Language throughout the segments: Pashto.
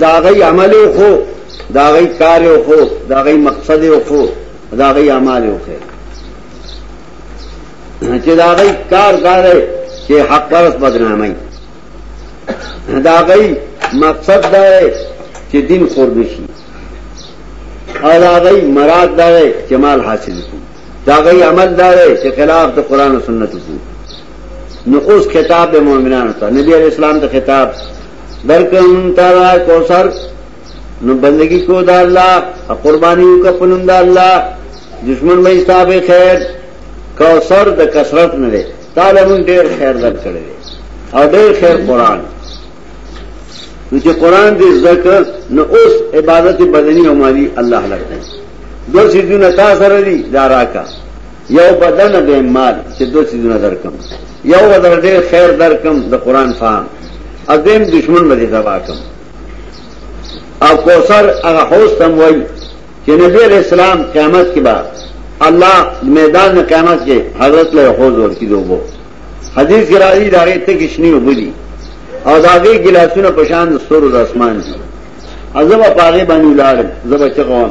دا غي عمل خو دا غي کار خو دا غي مقصد خو دا غي اعمال خو چې دا غي کار دار چې حق پرس بدنامي دا غي مقصد دا چې دین قرب شي او دا غي مراد دا چې مال حاصل کو دا غي عمل دا چې خلاف د قران او سنت کو نو اوس خطاب مومنانو ته نبی علیہ السلام ته خطاب درکم تارا کوثر نو بندگی کو دا اللہ قربانی کا پنم دا اللہ دشمن میں صاحب خیر کوثر د کثرت نه لري تعالی مون ډیر خیر درکړي او ډیر خیر قران نو چې قران دې ذکر نو اوس عبادت بدنی او مالی الله لپاره دوه سيزونه تاسو سره دي دارا کا یو بدن به مال چې دوه سيزونه درکم یو ودر ډېر خیر درکم د قران فهم اذن دشمن به تبا کم او کوثر هغه هوس تم وای چې نبی علیہ السلام قیامت کې بعد الله میدان قیامت کې حضرت له حوض ورکی دوبو حدیث کې راځي دا غي ته کښنی وبدي او دا غي ګلاسونه پشان د ستورو د اسمان دي ازبه پاغه باندې لاړ زبه چغوان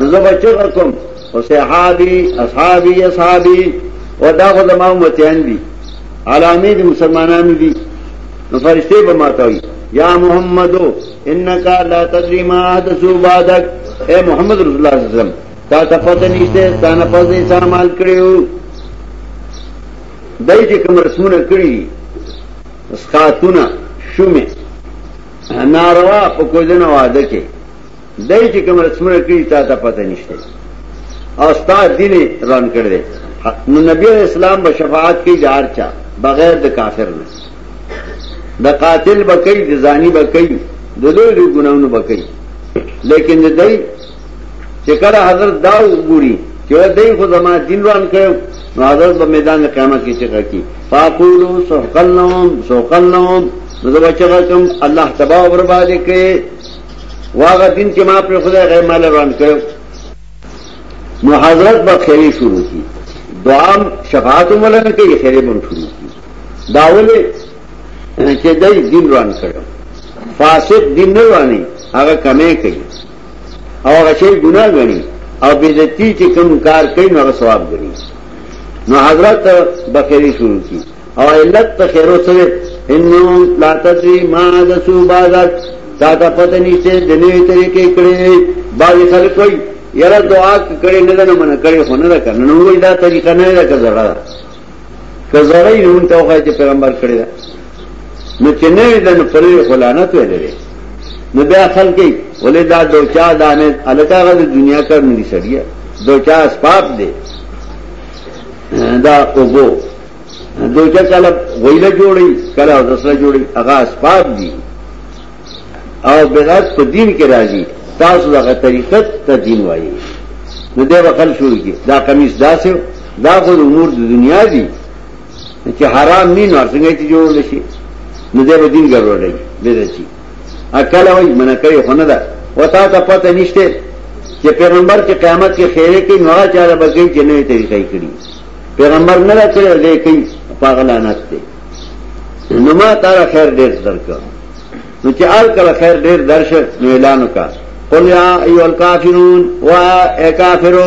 زه به چغه کوم او صحابي اصحابي اصحابي او دا خو زما امتیان دي علامې دي مسلمانانو دي نو فرشته به ماته وي یا محمد انک لا تدری ما حدثو بعدک اے محمد رسول الله صلی الله علیه وسلم تا ته پته نشته ستانه پځې استعمال کړیو دای چې کوم رسمونه کړی اسقاتونه شومه ناروا په کوزنه واده کې دای چې کوم رسمونه کړی تا ته پته نشته او ستا دین ران کړ دې نو نبی اسلام به شفاعت کوي جار چا بغیر د کافر نه د قاتل به کوي د زانی به کوي د لوی لوی ګناونو به کوي لیکن د دای چې کله حضرت دا وګوري چې دای خو زما دین روان کړو نو حضرت په میدان قیامت کې څه کوي فاقولو سحقلنهم سحقلنهم نو دا بچا کوم الله تبارک و تعالی کې واغه دین چې ما پر خدای غي مال روان کړو نو حضرت به خیری شروع کی دعا شفاعت ولنه کوي خیری به شروع کی داوله چې دای دین روان کړو فاسق دین نه رواني هغه کمه کوي او هغه شی ګناه غني او بیزتی چې کوم کار کوي نو هغه ثواب غني نو حضرت بخیری شروع کی او علت په خیرو سره انهم لا تدري ما حدثو بعدك تا ته پته نشته د نوې طریقې کړې بعض خلک وایي یاره دعا کړې نه نه منه کړې خو نه ده کنه نو وایي دا طریقه نه ده که زړه ده که زړه یې نو ته وایي چې پیغمبر کړې ده نو چې نه وي د پرې خلانت ویلې نو بیا خلک یې ولې دا دوچا دانه الکاغه د دنیا کار نه دي سړیا دوچا اسباب دي دا اوبو دوجه کله غویله جوړي کله رسله جوړي هغه اسباب دي او بدعت په دین کې راځي تاسو دغه طریقت ته دین وایي نو دا وکړ شو کی دا قمیص داسې دا خو امور د دنیا دي چې حرام نه نو څنګه چې جوړ شي نو دا به دین ګرځوړي بدعت شي اکل وایي منه کوي خو نه ده وتا ته پته نشته چې پیغمبر کې قیامت کې خیره کې نو هغه چاره بګی چې نه طریقې کړی پیغمبر نه راځي دې کوي پاغلانات دې نو ما تعالی خیر ډیر درکو نو چې آل کله خیر ډیر درشه نو اعلان وکړه قل یا ایو الکافرون وا اے کافرو